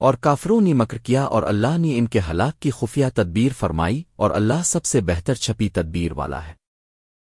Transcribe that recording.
اور کافروں نے مکر کیا اور اللہ نے ان کے ہلاک کی خفیہ تدبیر فرمائی اور اللہ سب سے بہتر چھپی تدبیر والا ہے۔